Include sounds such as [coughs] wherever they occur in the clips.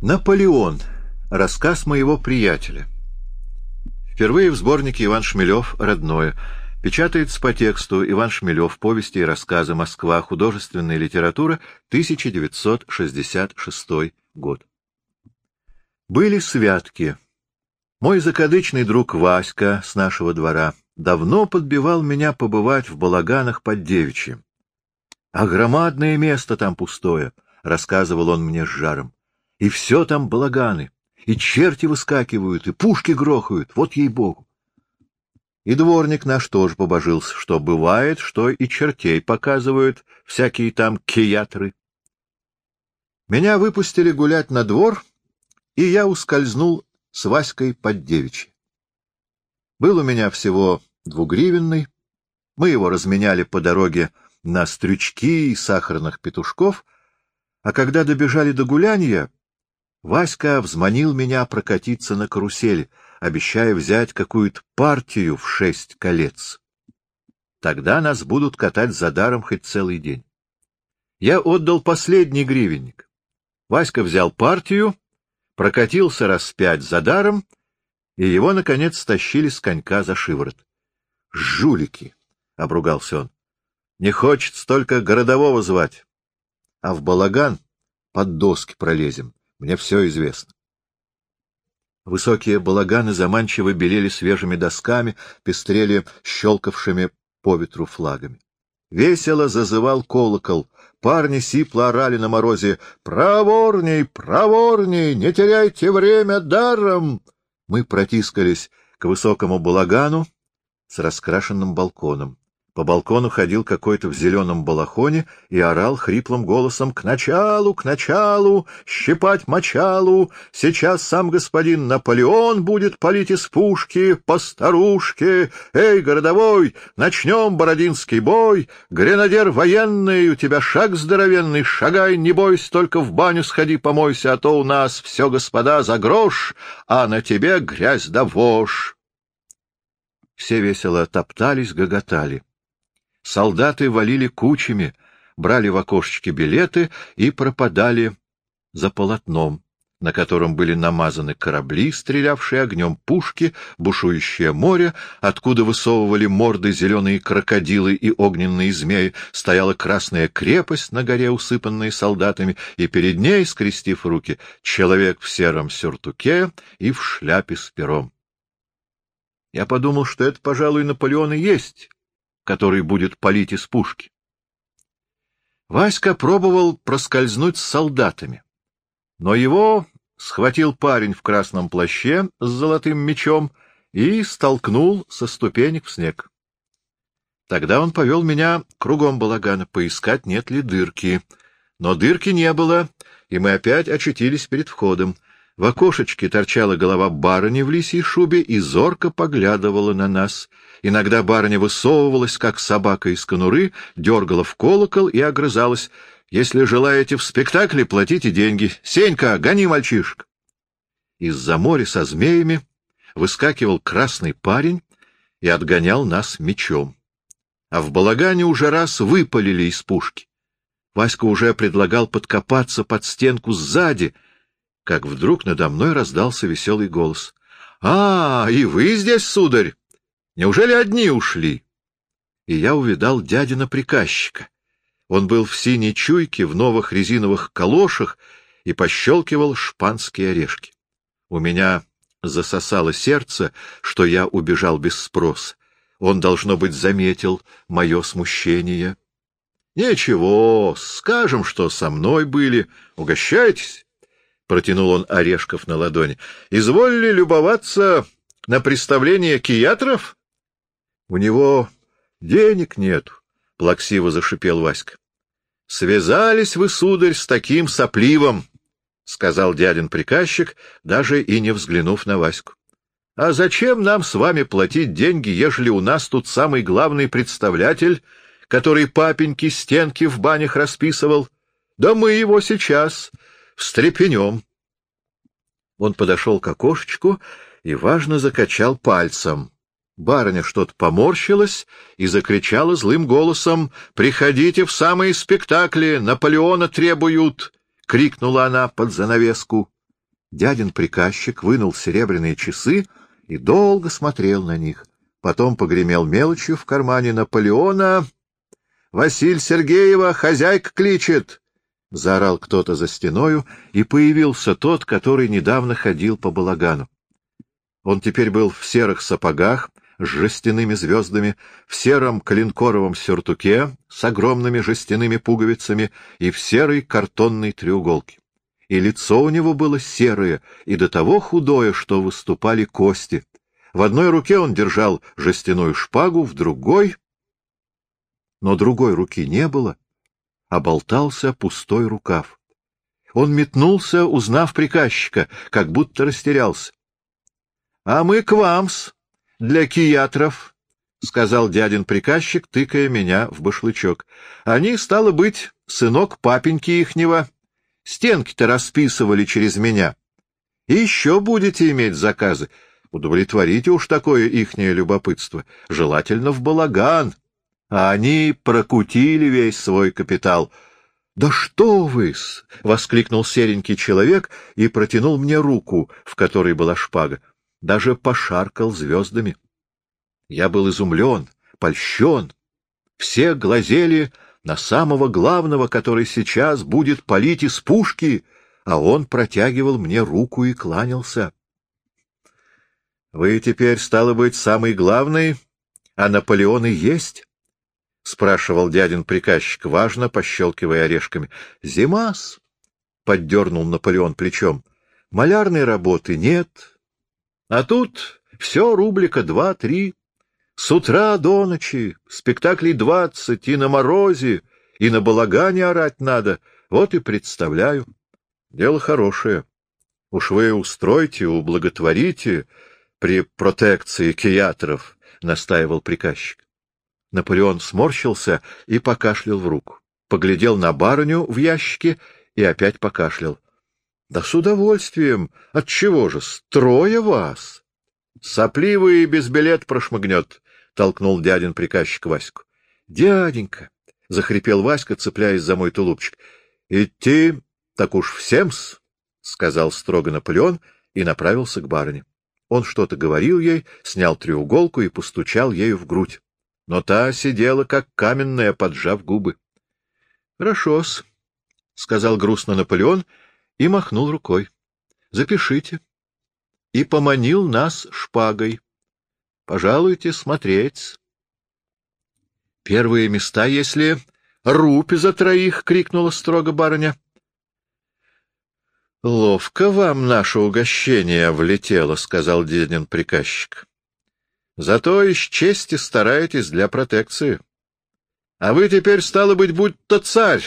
Наполеон. Рассказ моего приятеля. Впервые в сборнике Иван Шмелев «Родное». Печатается по тексту Иван Шмелев «Повести и рассказы. Москва. Художественная литература. 1966 год». Были святки. Мой закадычный друг Васька с нашего двора давно подбивал меня побывать в балаганах под девичьим. А громадное место там пустое, — рассказывал он мне с жаром. И все там балаганы, и черти выскакивают, и пушки грохают, вот ей-богу. И дворник наш тоже побожился, что бывает, что и чертей показывают всякие там киятры. Меня выпустили гулять на двор, и я ускользнул с Васькой под девичьи. Был у меня всего двугривенный, мы его разменяли по дороге на стрючки и сахарных петушков, а когда добежали до гулянья, Васька взманил меня прокатиться на карусели, обещая взять какую-то партию в шесть колец. Тогда нас будут катать за даром хоть целый день. Я отдал последний гривенник. Васька взял партию, прокатился раз пять за даром, и его, наконец, стащили с конька за шиворот. — Жулики! — обругался он. — Не хочется только городового звать. А в балаган под доски пролезем. Мне все известно. Высокие балаганы заманчиво белели свежими досками, пестрели щелкавшими по ветру флагами. Весело зазывал колокол. Парни сипло орали на морозе «Проворней, проворней! Не теряйте время даром!» Мы протискались к высокому балагану с раскрашенным балконом. По балкону ходил какой-то в зеленом балахоне и орал хриплым голосом «К началу, к началу! Щипать мочалу! Сейчас сам господин Наполеон будет палить из пушки по старушке! Эй, городовой, начнем бородинский бой! Гренадер военный, у тебя шаг здоровенный, шагай, не бойся, только в баню сходи, помойся, а то у нас все, господа, за грош, а на тебе грязь да вошь!» Все весело топтались, гоготали. Солдаты валили кучами, брали в окошечки билеты и пропадали за полотном, на котором были намазаны корабли, стрелявшие огнем пушки, бушующее море, откуда высовывали морды зеленые крокодилы и огненные змеи, стояла красная крепость на горе, усыпанная солдатами, и перед ней, скрестив руки, человек в сером сюртуке и в шляпе с пером. Я подумал, что это, пожалуй, Наполеон и есть, который будет палить из пушки. Васька пробовал проскользнуть с солдатами, но его схватил парень в красном плаще с золотым мечом и столкнул со ступенек в снег. Тогда он повел меня кругом балагана поискать, нет ли дырки. Но дырки не было, и мы опять очутились перед входом. В окошечке торчала голова барыни в лисьей шубе и зорко поглядывала на нас. Иногда барыня высовывалась, как собака из конуры, дергала в колокол и огрызалась. «Если желаете в спектакле, платите деньги. Сенька, гони мальчишек!» Из-за моря со змеями выскакивал красный парень и отгонял нас мечом. А в балагане уже раз выпалили из пушки. Васька уже предлагал подкопаться под стенку сзади — как вдруг надо мной раздался веселый голос. — А, и вы здесь, сударь? Неужели одни ушли? И я увидал дядина приказчика. Он был в синей чуйке, в новых резиновых калошах и пощелкивал шпанские орешки. У меня засосало сердце, что я убежал без спроса. Он, должно быть, заметил мое смущение. — Ничего, скажем, что со мной были. Угощайтесь. Протянул он орешков на ладони. — Изволили любоваться на представление киятров? — У него денег нет, — плаксиво зашипел Васька. — Связались вы, сударь, с таким сопливом, — сказал дядин приказчик, даже и не взглянув на Ваську. — А зачем нам с вами платить деньги, ежели у нас тут самый главный представлятель, который папеньки стенки в банях расписывал? Да мы его сейчас встрепенем. Он подошел к окошечку и, важно, закачал пальцем. Барыня что-то поморщилась и закричала злым голосом «Приходите в самые спектакли! Наполеона требуют!» — крикнула она под занавеску. Дядин приказчик вынул серебряные часы и долго смотрел на них. Потом погремел мелочью в кармане Наполеона. — Василь Сергеева, хозяйка кличет! — заорал кто-то за стеною, и появился тот, который недавно ходил по балагану. Он теперь был в серых сапогах с жестяными звездами, в сером клинкоровом сюртуке с огромными жестяными пуговицами и в серой картонной треуголке. И лицо у него было серое и до того худое, что выступали кости. В одной руке он держал жестяную шпагу, в другой... Но другой руки не было, а болтался пустой рукав. Он метнулся, узнав приказчика, как будто растерялся. — А мы к вам-с, для киятров, — сказал дядин приказчик, тыкая меня в башлычок. — Они, стало быть, сынок папеньки ихнего, стенки-то расписывали через меня. И еще будете иметь заказы. Удовлетворите уж такое ихнее любопытство. Желательно в балаган. А они прокутили весь свой капитал. — Да что вы-с! — воскликнул серенький человек и протянул мне руку, в которой была шпага. Даже пошаркал звездами. Я был изумлен, польщен. Все глазели на самого главного, который сейчас будет палить из пушки, а он протягивал мне руку и кланялся. — Вы теперь, стало быть, самый главный, а Наполеон и есть? — спрашивал дядин приказчик, важно пощелкивая орешками. — Зимас! — поддернул Наполеон плечом. — Малярной работы нет. А тут все рублика два-три. С утра до ночи, спектаклей двадцать, и на морозе, и на балагане орать надо. Вот и представляю. Дело хорошее. Уж вы устройте, ублаготворите, при протекции киятров, — настаивал приказчик. Наполеон сморщился и покашлял в руку. Поглядел на барыню в ящике и опять покашлял. — Да с удовольствием. Отчего же? Строя вас. — Сопливый без билет прошмыгнет, — толкнул дядин приказчик Ваську. — Дяденька! — захрипел Васька, цепляясь за мой тулупчик. — Идти так уж всем-с, — сказал строго Наполеон и направился к барыне. Он что-то говорил ей, снял треуголку и постучал ею в грудь. Но та сидела, как каменная, поджав губы. — Хорошо-с, — сказал грустно Наполеон и махнул рукой. — Запишите. И поманил нас шпагой. Пожалуйте смотреть. Первые места, если... — Рупи за троих! — крикнула строго барыня. — Ловко вам наше угощение влетело, — сказал Денин приказчик. — Зато из чести стараетесь для протекции. А вы теперь, стало быть, будь-то царь.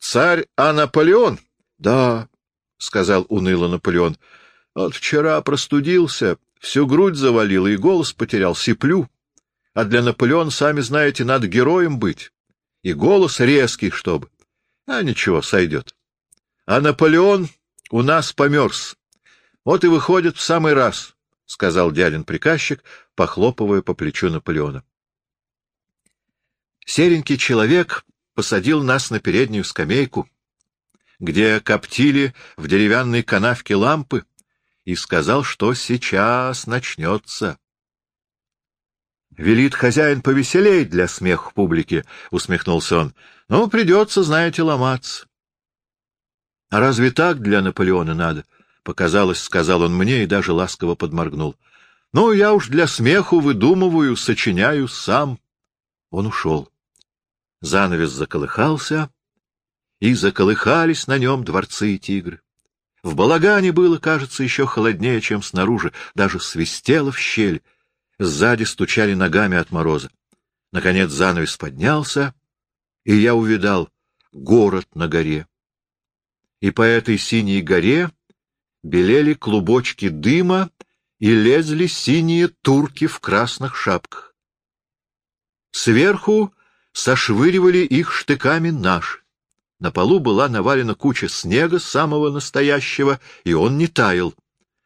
Царь, а Наполеон? — Да, — сказал уныло Наполеон. — Вот вчера простудился, всю грудь завалил и голос потерял, сиплю. А для Наполеона, сами знаете, надо героем быть. И голос резкий, чтобы. А ничего, сойдет. А Наполеон у нас померз. Вот и выходит в самый раз, — сказал дядин приказчик, похлопывая по плечу Наполеона. Серенький человек посадил нас на переднюю скамейку, где коптили в деревянной канавке лампы, и сказал, что сейчас начнется. «Велит хозяин повеселей для смеха публики», — усмехнулся он. «Ну, придется, знаете, ломаться. — А разве так для Наполеона надо? — показалось, — сказал он мне и даже ласково подморгнул. — Ну, я уж для смеху выдумываю, сочиняю сам. Он ушел. Занавес заколыхался, и заколыхались на нем дворцы и тигры. В балагане было, кажется, еще холоднее, чем снаружи, даже свистело в щель. Сзади стучали ногами от мороза. Наконец занавес поднялся, и я увидал город на горе и по этой синей горе белели клубочки дыма и лезли синие турки в красных шапках. Сверху сошвыривали их штыками наши. На полу была навалена куча снега самого настоящего, и он не таял.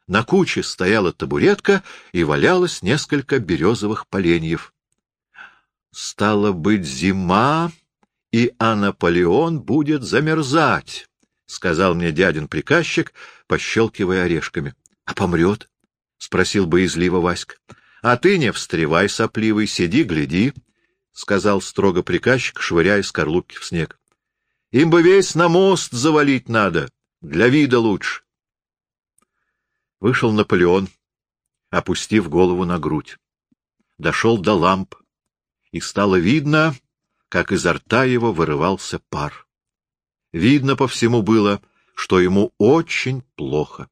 На куче стояла табуретка, и валялось несколько березовых поленьев. Стало быть, зима, и а Наполеон будет замерзать. — сказал мне дядин приказчик, пощелкивая орешками. — А помрет? — спросил боязливо Васька. — А ты не встревай, сопливый, сиди, гляди, — сказал строго приказчик, швыряя скорлупки в снег. — Им бы весь на мост завалить надо, для вида лучше. Вышел Наполеон, опустив голову на грудь. Дошел до ламп, и стало видно, как изо рта его вырывался пар. Видно по всему было, что ему очень плохо.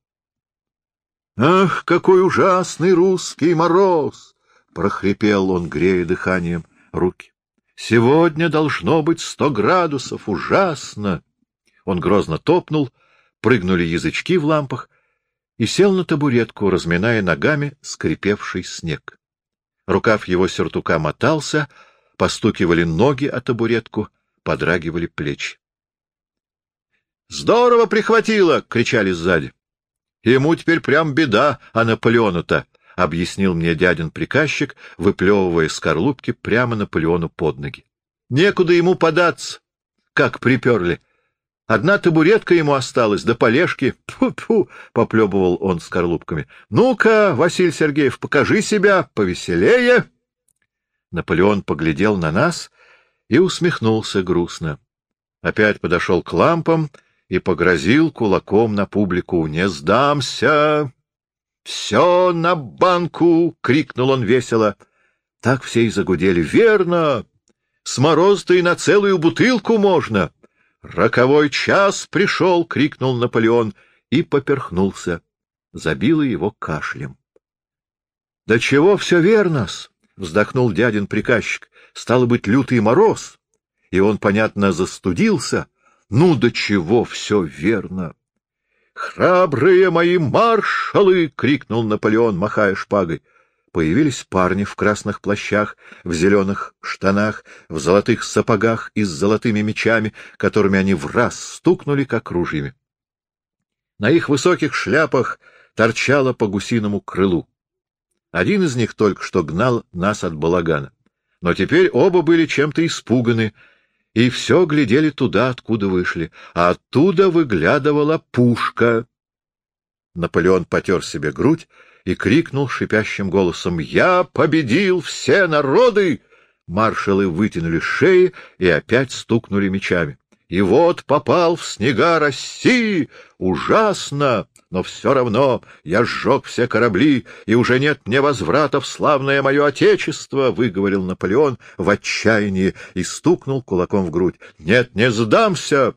«Ах, какой ужасный русский мороз!» — прохрипел он, грея дыханием руки. «Сегодня должно быть сто градусов, ужасно!» Он грозно топнул, прыгнули язычки в лампах и сел на табуретку, разминая ногами скрипевший снег. Рукав его сюртука мотался, постукивали ноги о табуретку, подрагивали плечи. «Здорово прихватило!» — кричали сзади. «Ему теперь прям беда, а Наполеону-то!» — объяснил мне дядин приказчик, выплевывая скорлупки прямо Наполеону под ноги. «Некуда ему податься, как приперли. Одна табуретка ему осталась, да полежки. Фу-фу!» — поплебывал он скорлупками. «Ну-ка, Василий Сергеев, покажи себя повеселее!» Наполеон поглядел на нас и усмехнулся грустно. Опять подошел к лампам — и погрозил кулаком на публику. «Не сдамся!» «Все на банку!» — крикнул он весело. Так все и загудели. «Верно! С мороз-то и на целую бутылку можно!» «Роковой час пришел!» — крикнул Наполеон и поперхнулся. Забило его кашлем. «Да чего все верно-с!» — вздохнул дядин приказчик. «Стало быть, лютый мороз!» И он, понятно, застудился — ну, до чего все верно! «Храбрые мои маршалы!» — крикнул Наполеон, махая шпагой. Появились парни в красных плащах, в зеленых штанах, в золотых сапогах и с золотыми мечами, которыми они в раз стукнули, как ружьями. На их высоких шляпах торчало по гусиному крылу. Один из них только что гнал нас от балагана. Но теперь оба были чем-то испуганы и все глядели туда, откуда вышли, а оттуда выглядывала пушка. Наполеон потер себе грудь и крикнул шипящим голосом «Я победил все народы!» Маршалы вытянули шеи и опять стукнули мечами. «И вот попал в снега России! Ужасно! Но все равно я сжег все корабли, и уже нет мне возврата в славное мое отечество, — выговорил Наполеон в отчаянии и стукнул кулаком в грудь. — Нет, не сдамся!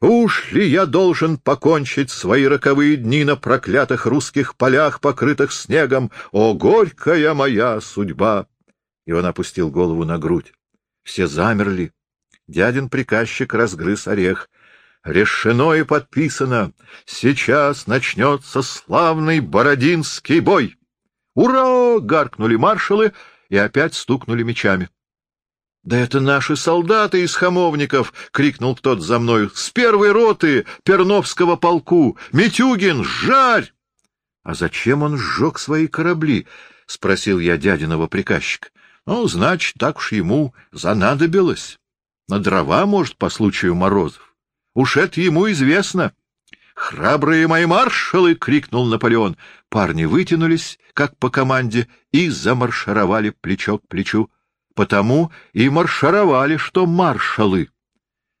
Уж ли я должен покончить свои роковые дни на проклятых русских полях, покрытых снегом? О, горькая моя судьба! И он опустил голову на грудь. Все замерли. Дядин приказчик разгрыз орех — Решено и подписано. Сейчас начнется славный Бородинский бой. «Ура!» — гаркнули маршалы и опять стукнули мечами. «Да это наши солдаты из хамовников!» — крикнул кто-то за мною. «С первой роты Перновского полку! Митюгин, жарь!» «А зачем он сжег свои корабли?» — спросил я дядиного приказчика. «Ну, значит, так уж ему занадобилось. На дрова, может, по случаю морозов. Уж это ему известно. «Храбрые мои маршалы!» — крикнул Наполеон. Парни вытянулись, как по команде, и замаршировали плечо к плечу. Потому и маршировали, что маршалы.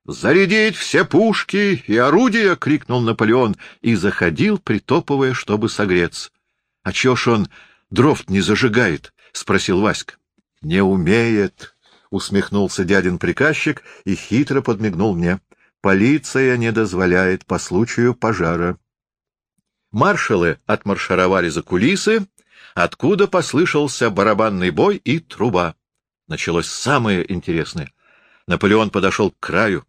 «Зарядить все пушки и орудия!» — крикнул Наполеон и заходил, притопывая, чтобы согреться. — А чё ж он дров не зажигает? — спросил Васька. — Не умеет, — усмехнулся дядин приказчик и хитро подмигнул мне. Полиция не дозволяет по случаю пожара. Маршалы отмаршировали за кулисы, откуда послышался барабанный бой и труба. Началось самое интересное. Наполеон подошел к краю,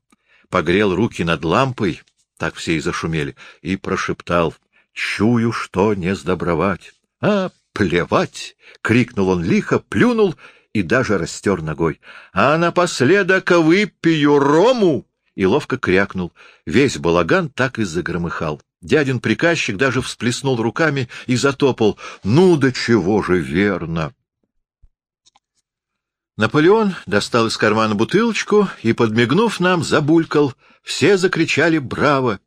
погрел руки над лампой, так все и зашумели, и прошептал «Чую, что не сдобровать». «А, плевать!» — крикнул он лихо, плюнул и даже растер ногой. «А напоследок выпью рому!» И ловко крякнул. Весь балаган так и загромыхал. Дядин приказчик даже всплеснул руками и затопал. «Ну да чего же верно!» Наполеон достал из кармана бутылочку и, подмигнув нам, забулькал. Все закричали «Браво!»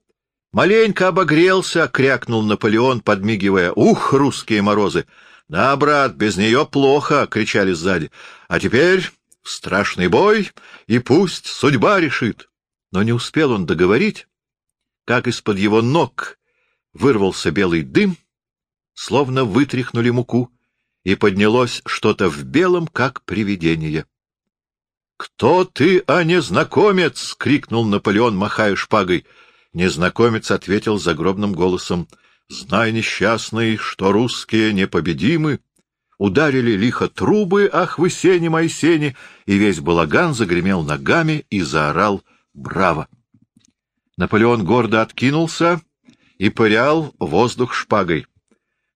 Маленько обогрелся, — крякнул Наполеон, подмигивая. Ух, русские морозы! Да, брат, без нее плохо, — кричали сзади. А теперь страшный бой, и пусть судьба решит. Но не успел он договорить, как из-под его ног вырвался белый дым, словно вытряхнули муку, и поднялось что-то в белом, как привидение. — Кто ты, а незнакомец? — крикнул Наполеон, махая шпагой. Незнакомец ответил загробным голосом. — Знай, несчастный, что русские непобедимы. Ударили лихо трубы, ах вы сени, мои сени, и весь балаган загремел ногами и заорал «Браво!». Наполеон гордо откинулся и пырял воздух шпагой.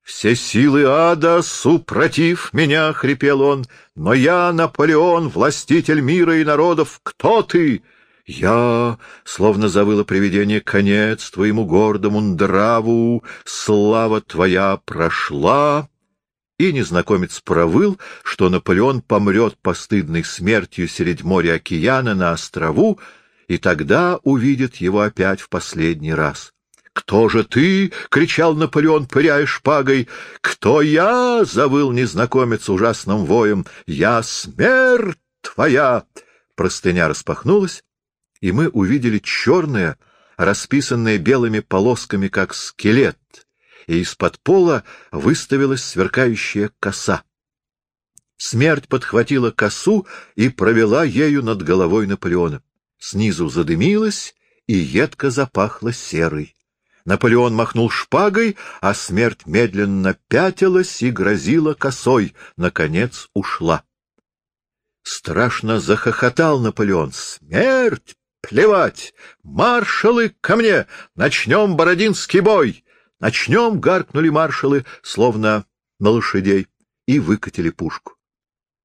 «Все силы ада супротив меня!» — хрипел он. «Но я, Наполеон, властитель мира и народов, кто ты?» «Я, — словно завыло привидение, — конец твоему гордому нраву, слава твоя прошла!» И незнакомец провыл, что Наполеон помрет постыдной смертью средь моря океана на острову, и тогда увидит его опять в последний раз. «Кто же ты?» — кричал Наполеон, пыряя шпагой. «Кто я?» — завыл незнакомец ужасным воем. «Я смерть твоя!» Простыня распахнулась, и мы увидели черное, расписанное белыми полосками, как скелет, и из-под пола выставилась сверкающая коса. Смерть подхватила косу и провела ею над головой Наполеона. Снизу задымилась и едко запахло серой. Наполеон махнул шпагой, а смерть медленно пятилась и грозила косой, наконец ушла. Страшно захохотал Наполеон. «Смерть! Плевать! Маршалы, ко мне! Начнем бородинский бой!» «Начнем!» — гаркнули маршалы, словно на лошадей, и выкатили пушку.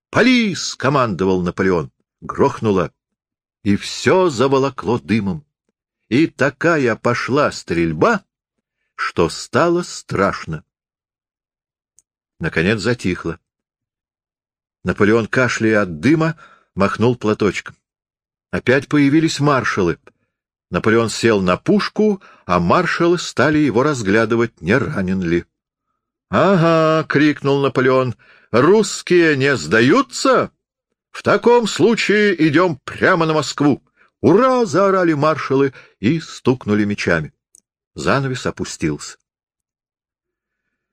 «Полис!» — командовал Наполеон. Грохнуло, и все заволокло дымом. И такая пошла стрельба, что стало страшно. Наконец затихло. Наполеон, кашляя от дыма, махнул платочком. Опять появились маршалы — Наполеон сел на пушку, а маршалы стали его разглядывать, не ранен ли. — Ага! — крикнул Наполеон. — Русские не сдаются? В таком случае идем прямо на Москву. «Ура!» — заорали маршалы и стукнули мечами. Занавес опустился.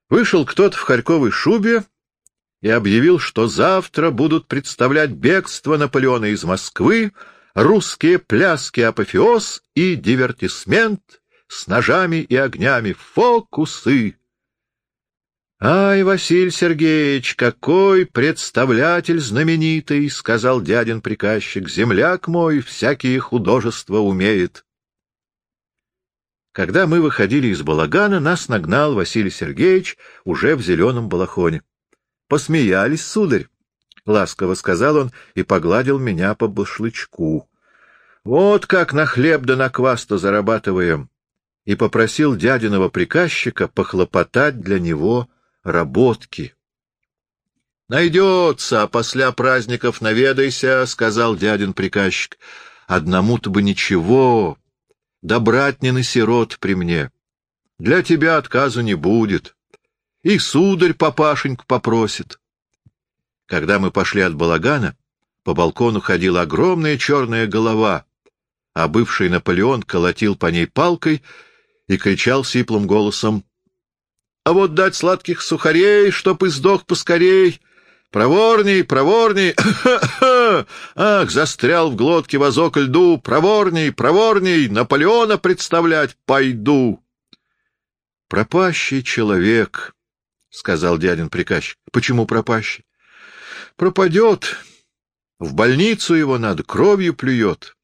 Вышел кто-то в харьковой шубе и объявил, что завтра будут представлять бегство Наполеона из Москвы, русские пляски апофеоз и дивертисмент с ножами и огнями, фокусы. «Ай, Василий Сергеевич, какой представлятель знаменитый!» — сказал дядин приказчик. «Земляк мой всякие художества умеет». Когда мы выходили из балагана, нас нагнал Василий Сергеевич уже в зеленом балахоне. Посмеялись, сударь. — ласково сказал он и погладил меня по башлычку. — Вот как на хлеб да на квас-то зарабатываем! И попросил дядиного приказчика похлопотать для него работки. — Найдется, а после праздников наведайся, — сказал дядин приказчик. — Одному-то бы ничего, да братнины сирот при мне. Для тебя отказу не будет. И сударь папашеньку попросит. — когда мы пошли от балагана, по балкону ходила огромная черная голова, а бывший Наполеон колотил по ней палкой и кричал сиплым голосом «А вот дать сладких сухарей, чтоб и сдох поскорей!» «Проворней, проворней! [coughs] Ах, застрял в глотке вазок льду! Проворней, проворней! Наполеона представлять пойду!» «Пропащий человек», — сказал дядин приказчик. «Почему пропащий? Пропадет. В больницу его надо, кровью плюет.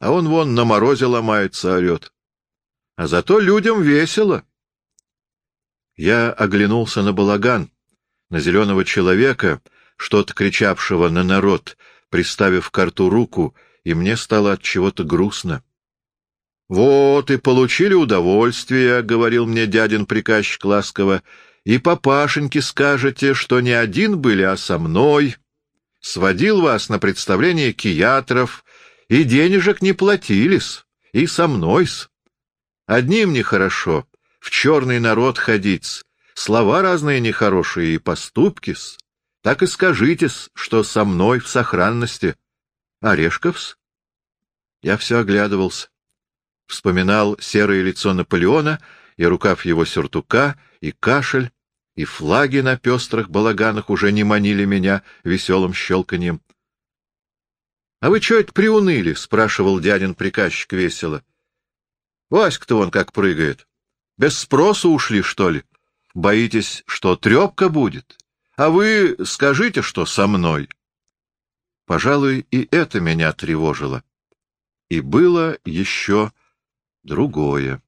А он вон на морозе ломается, орет. А зато людям весело. Я оглянулся на балаган, на зеленого человека, что-то кричавшего на народ, приставив к рту руку, и мне стало от чего-то грустно. — Вот и получили удовольствие, — говорил мне дядин приказчик ласково, и папашеньке скажете, что не один были, а со мной. Сводил вас на представление киятров, и денежек не платились, и со мной-с. Одним нехорошо, в черный народ ходить, слова разные нехорошие и поступки-с. Так и скажитесь, что со мной в сохранности. Орешковс? Я все оглядывался. Вспоминал серое лицо Наполеона и рукав его сюртука, и кашель, и флаги на пестрых балаганах уже не манили меня веселым щелканьем. — А вы что это приуныли? — спрашивал дядин приказчик весело. — Васька-то он как прыгает. Без спросу ушли, что ли? Боитесь, что трепка будет? А вы скажите, что со мной. Пожалуй, и это меня тревожило. И было еще другое.